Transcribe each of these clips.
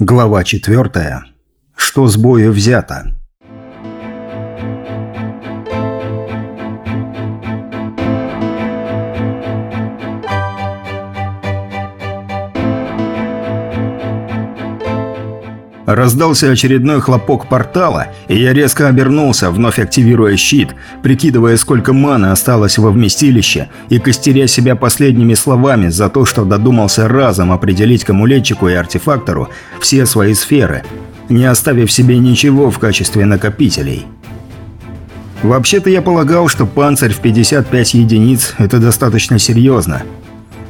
Глава 4. Что с бою взято? Раздался очередной хлопок портала, и я резко обернулся, вновь активируя щит, прикидывая, сколько маны осталось во вместилище, и костеря себя последними словами за то, что додумался разом определить камулетчику и артефактору все свои сферы, не оставив себе ничего в качестве накопителей. Вообще-то я полагал, что панцирь в 55 единиц – это достаточно серьезно.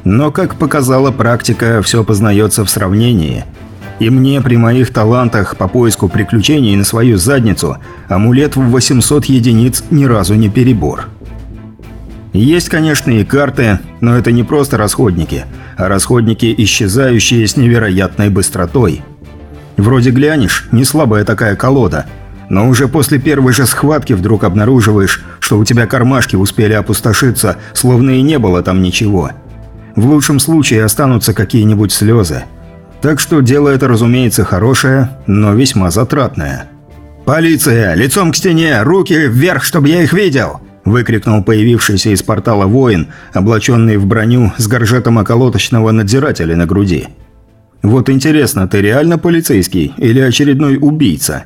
Но, как показала практика, все познается в сравнении – и мне при моих талантах по поиску приключений на свою задницу амулет в 800 единиц ни разу не перебор. Есть, конечно, и карты, но это не просто расходники, а расходники, исчезающие с невероятной быстротой. Вроде глянешь, не слабая такая колода, но уже после первой же схватки вдруг обнаруживаешь, что у тебя кармашки успели опустошиться, словно и не было там ничего. В лучшем случае останутся какие-нибудь слезы – так что дело это, разумеется, хорошее, но весьма затратное. «Полиция! Лицом к стене! Руки вверх, чтобы я их видел!» – выкрикнул появившийся из портала воин, облаченный в броню с горжетом околоточного надзирателя на груди. «Вот интересно, ты реально полицейский или очередной убийца?»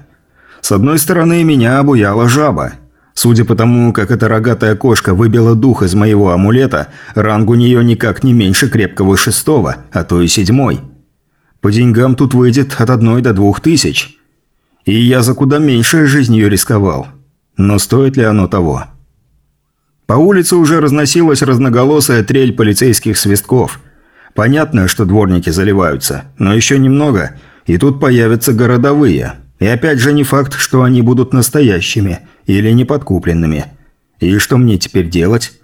С одной стороны, меня обуяла жаба. Судя по тому, как эта рогатая кошка выбила дух из моего амулета, ранг у нее никак не меньше крепкого шестого, а то и седьмой. По деньгам тут выйдет от одной до двух тысяч. И я за куда меньшее жизнью рисковал. Но стоит ли оно того? По улице уже разносилась разноголосая трель полицейских свистков. Понятно, что дворники заливаются, но еще немного, и тут появятся городовые. И опять же не факт, что они будут настоящими или неподкупленными. И что мне теперь делать?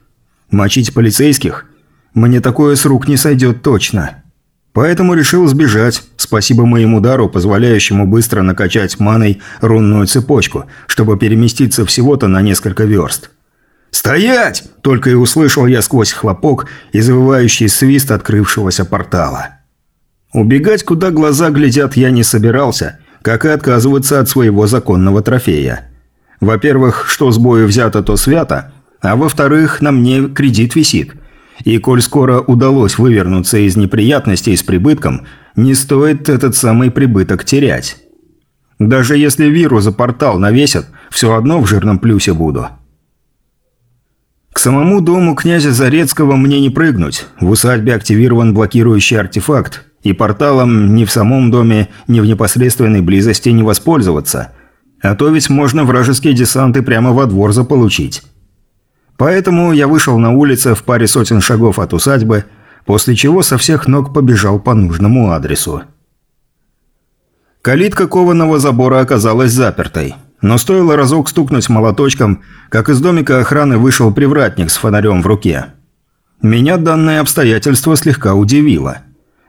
Мочить полицейских? Мне такое с рук не сойдет точно. Поэтому решил сбежать, спасибо моему дару, позволяющему быстро накачать маной рунную цепочку, чтобы переместиться всего-то на несколько верст. «Стоять!» – только и услышал я сквозь хлопок и завывающий свист открывшегося портала. Убегать, куда глаза глядят, я не собирался, как и отказываться от своего законного трофея. Во-первых, что с бою взято, то свято, а во-вторых, на мне кредит висит – и коль скоро удалось вывернуться из неприятностей с прибытком, не стоит этот самый прибыток терять. Даже если виру за портал навесят, все одно в жирном плюсе буду. К самому дому князя Зарецкого мне не прыгнуть. В усадьбе активирован блокирующий артефакт, и порталом ни в самом доме, ни в непосредственной близости не воспользоваться. А то ведь можно вражеские десанты прямо во двор заполучить. Поэтому я вышел на улицу в паре сотен шагов от усадьбы, после чего со всех ног побежал по нужному адресу. Калитка кованого забора оказалась запертой. Но стоило разок стукнуть молоточком, как из домика охраны вышел привратник с фонарем в руке. Меня данное обстоятельство слегка удивило.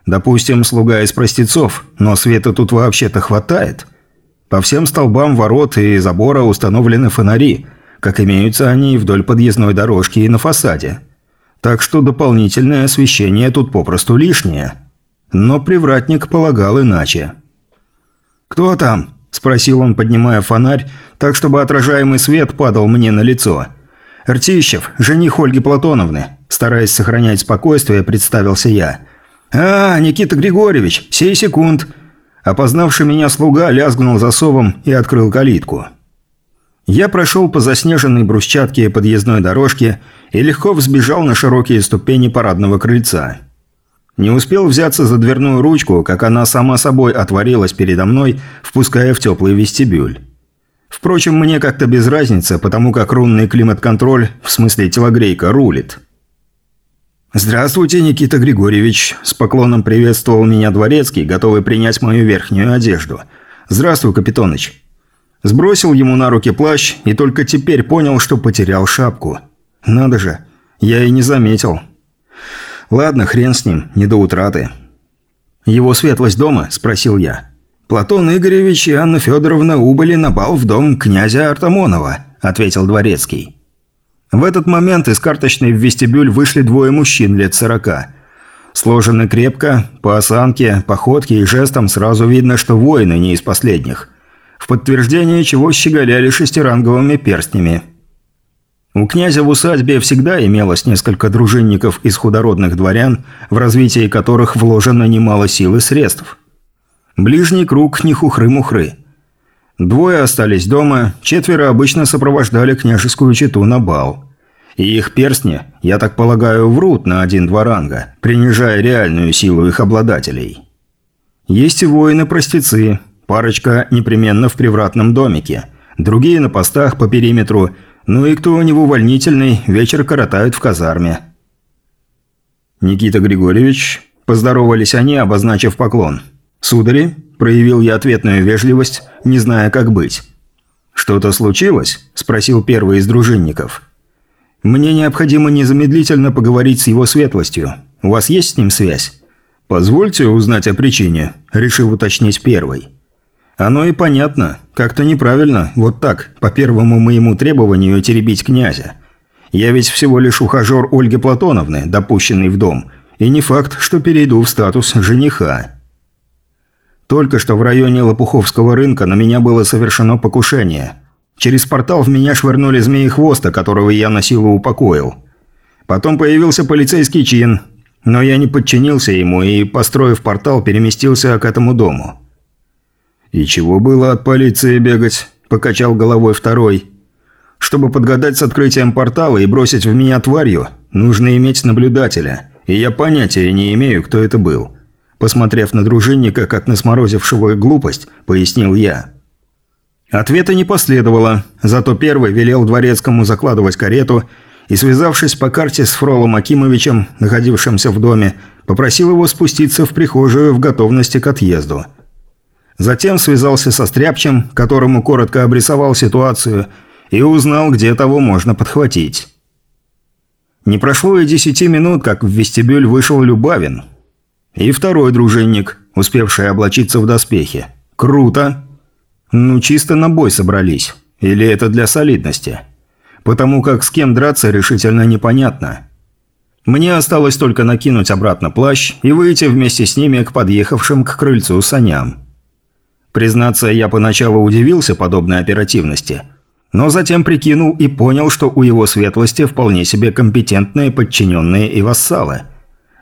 Допустим, слуга из простецов, но света тут вообще-то хватает. По всем столбам ворот и забора установлены фонари – как имеются они и вдоль подъездной дорожки и на фасаде. Так что дополнительное освещение тут попросту лишнее. Но привратник полагал иначе. «Кто там?» – спросил он, поднимая фонарь, так чтобы отражаемый свет падал мне на лицо. «Ртищев, жених Ольги Платоновны», – стараясь сохранять спокойствие, представился я. «А, Никита Григорьевич, сей секунд!» Опознавший меня слуга лязгнул засовом и открыл калитку. Я прошел по заснеженной брусчатке подъездной дорожки и легко взбежал на широкие ступени парадного крыльца. Не успел взяться за дверную ручку, как она сама собой отворилась передо мной, впуская в теплый вестибюль. Впрочем, мне как-то без разницы, потому как рунный климат-контроль, в смысле телогрейка, рулит. «Здравствуйте, Никита Григорьевич!» – с поклоном приветствовал меня дворецкий, готовый принять мою верхнюю одежду. «Здравствуй, Капитоныч!» Сбросил ему на руки плащ и только теперь понял, что потерял шапку. Надо же, я и не заметил. Ладно, хрен с ним, не до утраты. «Его светлость дома?» – спросил я. «Платон Игоревич и Анна Федоровна убыли на бал в дом князя Артамонова», – ответил дворецкий. В этот момент из карточной в вестибюль вышли двое мужчин лет сорока. Сложены крепко, по осанке, походке и жестам сразу видно, что воины не из последних. В подтверждение чего щеголяли шестиранговыми перстнями. У князя в усадьбе всегда имелось несколько дружинников из худородных дворян, в развитии которых вложено немало сил и средств. Ближний круг не хухры-мухры. Двое остались дома, четверо обычно сопровождали княжескую чету на бал. И их перстни, я так полагаю, врут на один-два ранга, принижая реальную силу их обладателей. Есть и воины-простецы, парочка непременно в привратном домике, другие на постах по периметру, ну и кто у него увольнительный, вечер коротают в казарме. «Никита Григорьевич», – поздоровались они, обозначив поклон. «Судари», – проявил я ответную вежливость, не зная, как быть. «Что-то случилось?» – спросил первый из дружинников. Мне необходимо незамедлительно поговорить с его светлостью. У вас есть с ним связь? Позвольте узнать о причине, решил уточнить первый. Оно и понятно. Как-то неправильно, вот так, по первому моему требованию теребить князя. Я ведь всего лишь ухажер Ольги Платоновны, допущенный в дом, и не факт, что перейду в статус жениха. Только что в районе Лопуховского рынка на меня было совершено покушение – Через портал в меня швырнули змеи-хвоста, которого я на силу упокоил. Потом появился полицейский чин, но я не подчинился ему и, построив портал, переместился к этому дому. «И чего было от полиции бегать?» – покачал головой второй. «Чтобы подгадать с открытием портала и бросить в меня тварью, нужно иметь наблюдателя, и я понятия не имею, кто это был». Посмотрев на дружинника, как на сморозившего глупость, пояснил я – Ответа не последовало, зато первый велел дворецкому закладывать карету и, связавшись по карте с Фролом Акимовичем, находившимся в доме, попросил его спуститься в прихожую в готовности к отъезду. Затем связался со Стряпчем, которому коротко обрисовал ситуацию, и узнал, где того можно подхватить. Не прошло и десяти минут, как в вестибюль вышел Любавин. И второй дружинник, успевший облачиться в доспехи. «Круто!» Ну, чисто на бой собрались. Или это для солидности? Потому как с кем драться решительно непонятно. Мне осталось только накинуть обратно плащ и выйти вместе с ними к подъехавшим к крыльцу саням. Признаться, я поначалу удивился подобной оперативности, но затем прикинул и понял, что у его светлости вполне себе компетентные подчиненные и вассалы.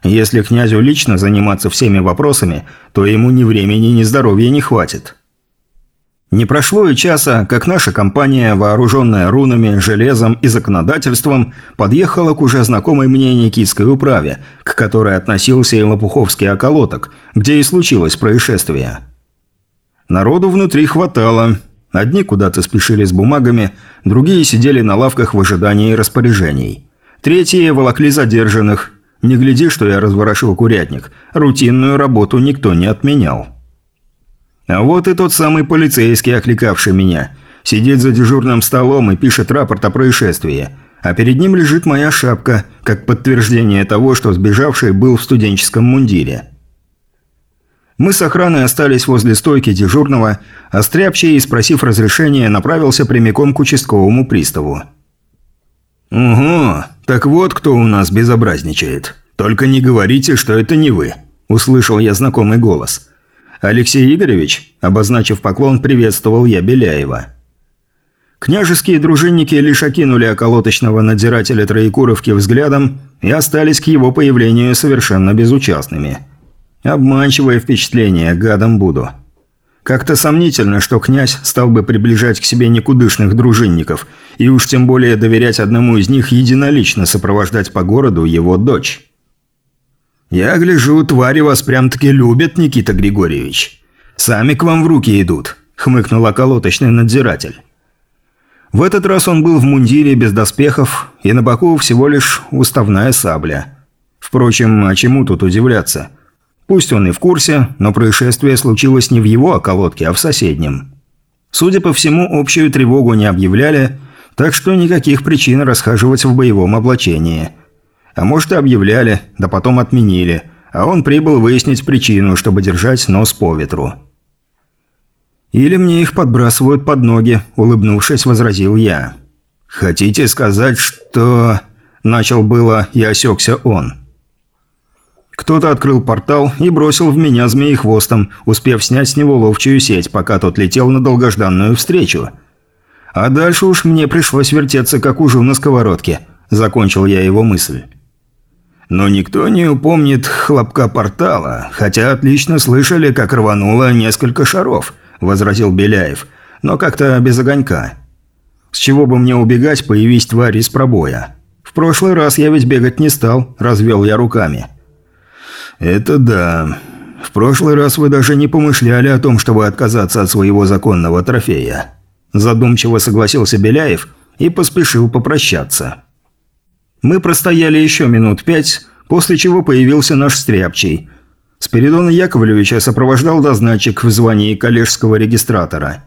Если князю лично заниматься всеми вопросами, то ему ни времени, ни здоровья не хватит. Не прошло и часа, как наша компания, вооруженная рунами, железом и законодательством, подъехала к уже знакомой мне Никитской управе, к которой относился и Лопуховский околоток, где и случилось происшествие. Народу внутри хватало. Одни куда-то спешили с бумагами, другие сидели на лавках в ожидании распоряжений. Третьи волокли задержанных. Не гляди, что я разворошил курятник. Рутинную работу никто не отменял. А вот и тот самый полицейский, окликавший меня. Сидит за дежурным столом и пишет рапорт о происшествии. А перед ним лежит моя шапка, как подтверждение того, что сбежавший был в студенческом мундире. Мы с охраной остались возле стойки дежурного, а Стряпчий, спросив разрешения, направился прямиком к участковому приставу. «Угу, так вот кто у нас безобразничает. Только не говорите, что это не вы», – услышал я знакомый голос. «Алексей Игоревич?» – обозначив поклон, приветствовал я Беляева. Княжеские дружинники лишь окинули околоточного надзирателя Троекуровки взглядом и остались к его появлению совершенно безучастными. Обманчивое впечатление, гадом буду. Как-то сомнительно, что князь стал бы приближать к себе никудышных дружинников, и уж тем более доверять одному из них единолично сопровождать по городу его дочь. «Я гляжу, твари вас прям-таки любят, Никита Григорьевич. Сами к вам в руки идут», – хмыкнул околоточный надзиратель. В этот раз он был в мундире без доспехов, и на боку всего лишь уставная сабля. Впрочем, а чему тут удивляться? Пусть он и в курсе, но происшествие случилось не в его околотке, а в соседнем. Судя по всему, общую тревогу не объявляли, так что никаких причин расхаживать в боевом облачении – а может и объявляли, да потом отменили, а он прибыл выяснить причину, чтобы держать нос по ветру. «Или мне их подбрасывают под ноги», – улыбнувшись, возразил я. «Хотите сказать, что...» – начал было и осекся он. Кто-то открыл портал и бросил в меня змеи хвостом, успев снять с него ловчую сеть, пока тот летел на долгожданную встречу. А дальше уж мне пришлось вертеться, как ужу на сковородке. Закончил я его мысль. Но никто не упомнит хлопка портала, хотя отлично слышали, как рвануло несколько шаров, возразил Беляев, но как-то без огонька. С чего бы мне убегать, появись тварь из пробоя? В прошлый раз я ведь бегать не стал, развел я руками. «Это да. В прошлый раз вы даже не помышляли о том, чтобы отказаться от своего законного трофея». Задумчиво согласился Беляев и поспешил попрощаться. Мы простояли еще минут пять, после чего появился наш стряпчий. Спиридона Яковлевича сопровождал дозначик в звании коллежского регистратора.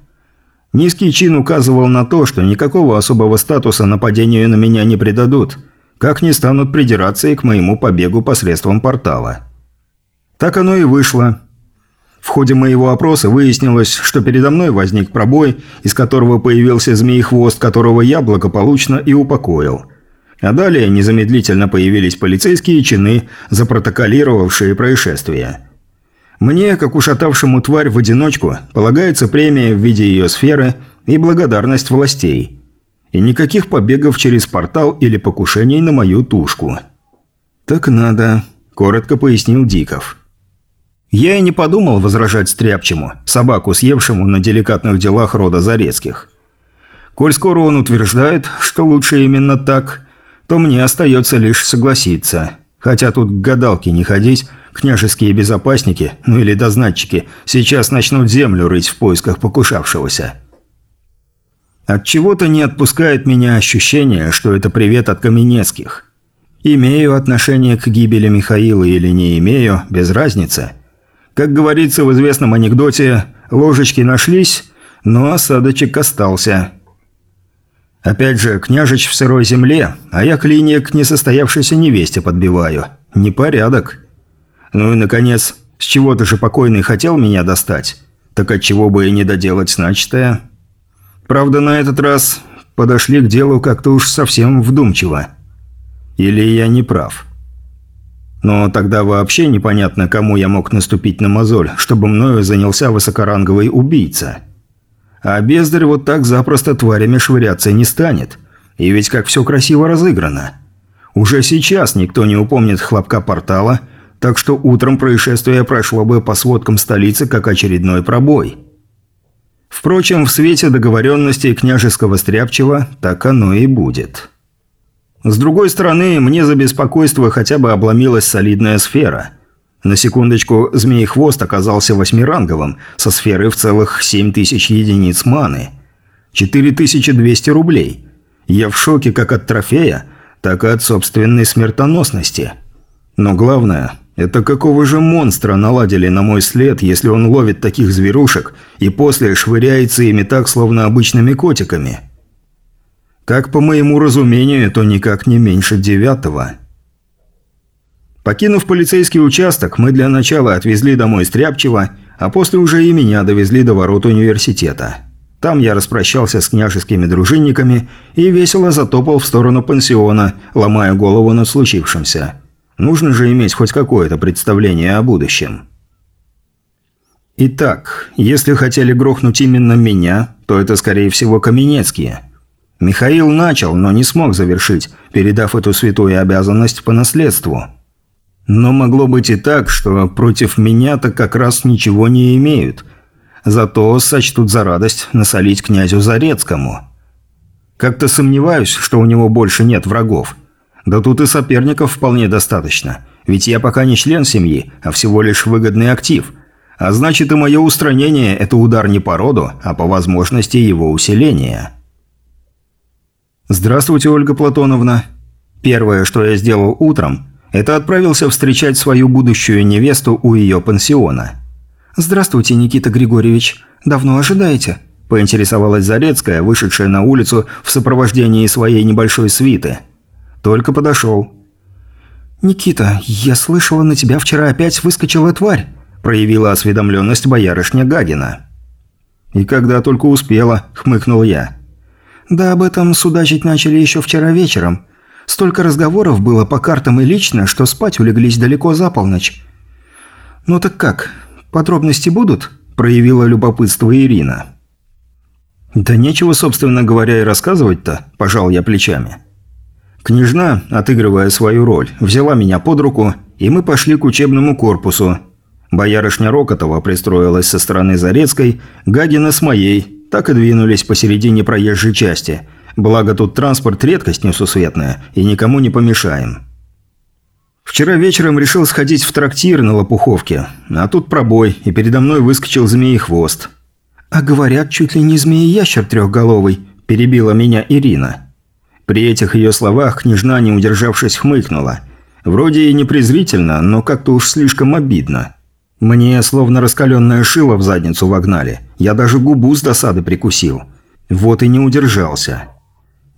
Низкий чин указывал на то, что никакого особого статуса нападению на меня не придадут, как не станут придираться и к моему побегу посредством портала. Так оно и вышло. В ходе моего опроса выяснилось, что передо мной возник пробой, из которого появился змеи-хвост, которого я благополучно и упокоил. А далее незамедлительно появились полицейские чины, запротоколировавшие происшествие. Мне, как ушатавшему тварь в одиночку, полагается премия в виде ее сферы и благодарность властей. И никаких побегов через портал или покушений на мою тушку. «Так надо», – коротко пояснил Диков. Я и не подумал возражать стряпчему, собаку, съевшему на деликатных делах рода Зарецких. Коль скоро он утверждает, что лучше именно так, то мне остается лишь согласиться. Хотя тут к гадалке не ходить, княжеские безопасники, ну или дознатчики, сейчас начнут землю рыть в поисках покушавшегося. От чего то не отпускает меня ощущение, что это привет от Каменецких. Имею отношение к гибели Михаила или не имею, без разницы – как говорится в известном анекдоте, ложечки нашлись, но осадочек остался. Опять же, княжич в сырой земле, а я клинья к несостоявшейся невесте подбиваю. Непорядок. Ну и, наконец, с чего-то же покойный хотел меня достать. Так от чего бы и не доделать начатое. Правда, на этот раз подошли к делу как-то уж совсем вдумчиво. Или я не прав?» Но тогда вообще непонятно, кому я мог наступить на мозоль, чтобы мною занялся высокоранговый убийца. А бездарь вот так запросто тварями швыряться не станет. И ведь как все красиво разыграно. Уже сейчас никто не упомнит хлопка портала, так что утром происшествие прошло бы по сводкам столицы как очередной пробой. Впрочем, в свете договоренностей княжеского стряпчего так оно и будет. С другой стороны, мне за беспокойство хотя бы обломилась солидная сфера. На секундочку, змей-хвост оказался восьмиранговым, со сферой в целых 7000 единиц маны. 4200 рублей. Я в шоке как от трофея, так и от собственной смертоносности. Но главное, это какого же монстра наладили на мой след, если он ловит таких зверушек и после швыряется ими так, словно обычными котиками?» Как по моему разумению, то никак не меньше девятого. Покинув полицейский участок, мы для начала отвезли домой Стряпчева, а после уже и меня довезли до ворот университета. Там я распрощался с княжескими дружинниками и весело затопал в сторону пансиона, ломая голову над случившимся. Нужно же иметь хоть какое-то представление о будущем. Итак, если хотели грохнуть именно меня, то это, скорее всего, Каменецкие – Михаил начал, но не смог завершить, передав эту святую обязанность по наследству. Но могло быть и так, что против меня-то как раз ничего не имеют. Зато сочтут за радость насолить князю Зарецкому. Как-то сомневаюсь, что у него больше нет врагов. Да тут и соперников вполне достаточно. Ведь я пока не член семьи, а всего лишь выгодный актив. А значит и мое устранение – это удар не по роду, а по возможности его усиления. «Здравствуйте, Ольга Платоновна. Первое, что я сделал утром, это отправился встречать свою будущую невесту у ее пансиона». «Здравствуйте, Никита Григорьевич. Давно ожидаете?» – поинтересовалась Зарецкая, вышедшая на улицу в сопровождении своей небольшой свиты. Только подошел. «Никита, я слышала, на тебя вчера опять выскочила тварь», – проявила осведомленность боярышня Гагина. «И когда только успела», – хмыкнул я. «Да об этом судачить начали еще вчера вечером. Столько разговоров было по картам и лично, что спать улеглись далеко за полночь. «Ну так как, подробности будут?» – проявила любопытство Ирина. «Да нечего, собственно говоря, и рассказывать-то», – пожал я плечами. Княжна, отыгрывая свою роль, взяла меня под руку, и мы пошли к учебному корпусу. Боярышня Рокотова пристроилась со стороны Зарецкой, Гагина с моей, так и двинулись посередине проезжей части. Благо тут транспорт редкость несусветная, и никому не помешаем. Вчера вечером решил сходить в трактир на Лопуховке, а тут пробой, и передо мной выскочил змеи хвост. «А говорят, чуть ли не змеи-ящер трехголовый», – перебила меня Ирина. При этих ее словах княжна, не удержавшись, хмыкнула. Вроде и не презрительно, но как-то уж слишком обидно. Мне словно раскаленное шило в задницу вогнали. Я даже губу с досады прикусил. Вот и не удержался.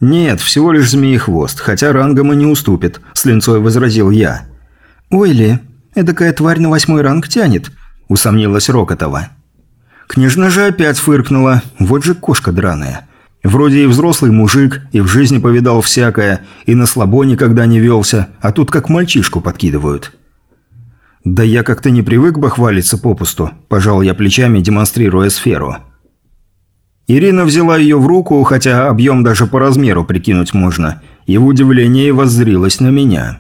«Нет, всего лишь змеи-хвост, хотя рангом и не уступит», – с линцой возразил я. «Ой ли, эдакая тварь на восьмой ранг тянет», – усомнилась Рокотова. Княжна же опять фыркнула. Вот же кошка драная. Вроде и взрослый мужик, и в жизни повидал всякое, и на слабо никогда не велся, а тут как мальчишку подкидывают. «Да я как-то не привык бы хвалиться попусту», – пожал я плечами, демонстрируя сферу. Ирина взяла ее в руку, хотя объем даже по размеру прикинуть можно, и в удивлении воззрилась на меня.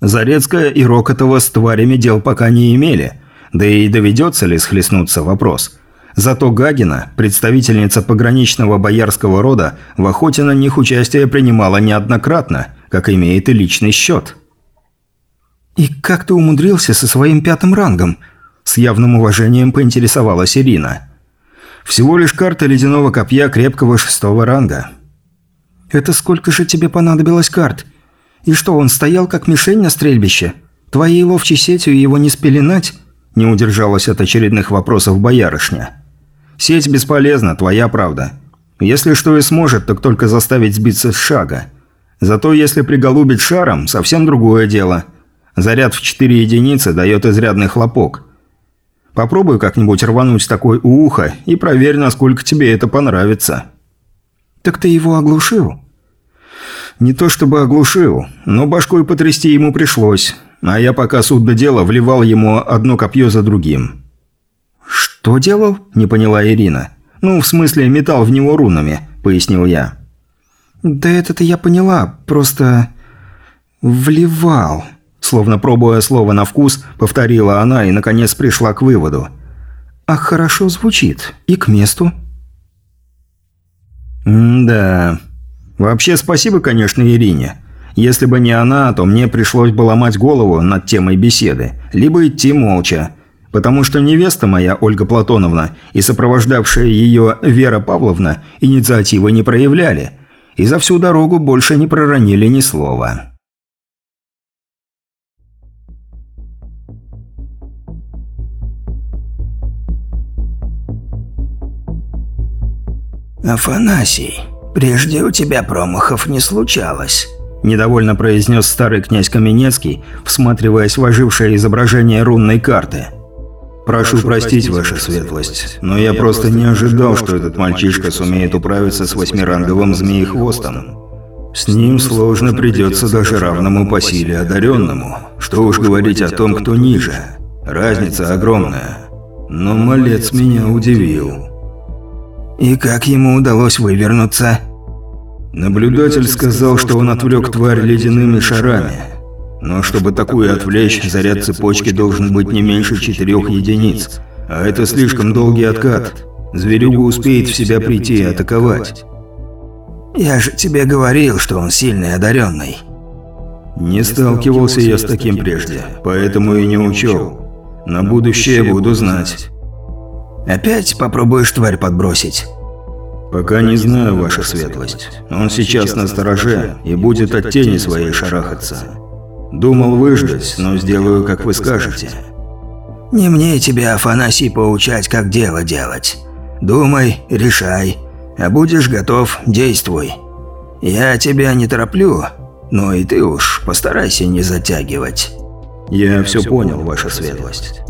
Зарецкая и Рокотова с тварями дел пока не имели – да и доведется ли схлестнуться вопрос. Зато Гагина, представительница пограничного боярского рода, в охоте на них участие принимала неоднократно, как имеет и личный счет. «И как ты умудрился со своим пятым рангом?» С явным уважением поинтересовалась Ирина. «Всего лишь карта ледяного копья крепкого шестого ранга». «Это сколько же тебе понадобилось карт? И что, он стоял как мишень на стрельбище? Твоей ловчей сетью его не спеленать?» Не удержалась от очередных вопросов боярышня. «Сеть бесполезна, твоя правда. Если что и сможет, так только заставить сбиться с шага. Зато если приголубить шаром, совсем другое дело. Заряд в 4 единицы дает изрядный хлопок. Попробуй как-нибудь рвануть такой у уха и проверь, насколько тебе это понравится». «Так ты его оглушил?» «Не то чтобы оглушил, но башкой потрясти ему пришлось. А я пока суд до дела вливал ему одно копье за другим. «Что делал?» – не поняла Ирина. «Ну, в смысле, метал в него рунами», – пояснил я. «Да это-то я поняла, просто... вливал». Словно пробуя слово на вкус, повторила она и, наконец, пришла к выводу. «А хорошо звучит. И к месту». «Да. Вообще, спасибо, конечно, Ирине. Если бы не она, то мне пришлось бы ломать голову над темой беседы, либо идти молча. Потому что невеста моя, Ольга Платоновна, и сопровождавшая ее Вера Павловна инициативы не проявляли, и за всю дорогу больше не проронили ни слова. «Афанасий, прежде у тебя промахов не случалось». – недовольно произнес старый князь Каменецкий, всматриваясь в ожившее изображение рунной карты. «Прошу простить, ваша светлость, но я просто не ожидал, что этот мальчишка сумеет управиться с восьмиранговым змеехвостом. С ним сложно придется даже равному по силе одаренному. Что уж говорить о том, кто ниже. Разница огромная. Но малец меня удивил». «И как ему удалось вывернуться?» Наблюдатель сказал, что он отвлек тварь ледяными шарами. Но чтобы такую отвлечь, заряд цепочки должен быть не меньше четырех единиц. А это слишком долгий откат. Зверюга успеет в себя прийти и атаковать. «Я же тебе говорил, что он сильный одаренный». Не сталкивался я с таким прежде, поэтому и не учел. На будущее буду знать. «Опять попробуешь тварь подбросить?» «Пока не знаю, ваша светлость. Он сейчас на стороже и будет от тени своей шарахаться. Думал выждать, но сделаю, как вы скажете». «Не мне тебя, Афанасий, поучать, как дело делать. Думай, решай, а будешь готов, действуй. Я тебя не тороплю, но и ты уж постарайся не затягивать». «Я все понял, ваша светлость».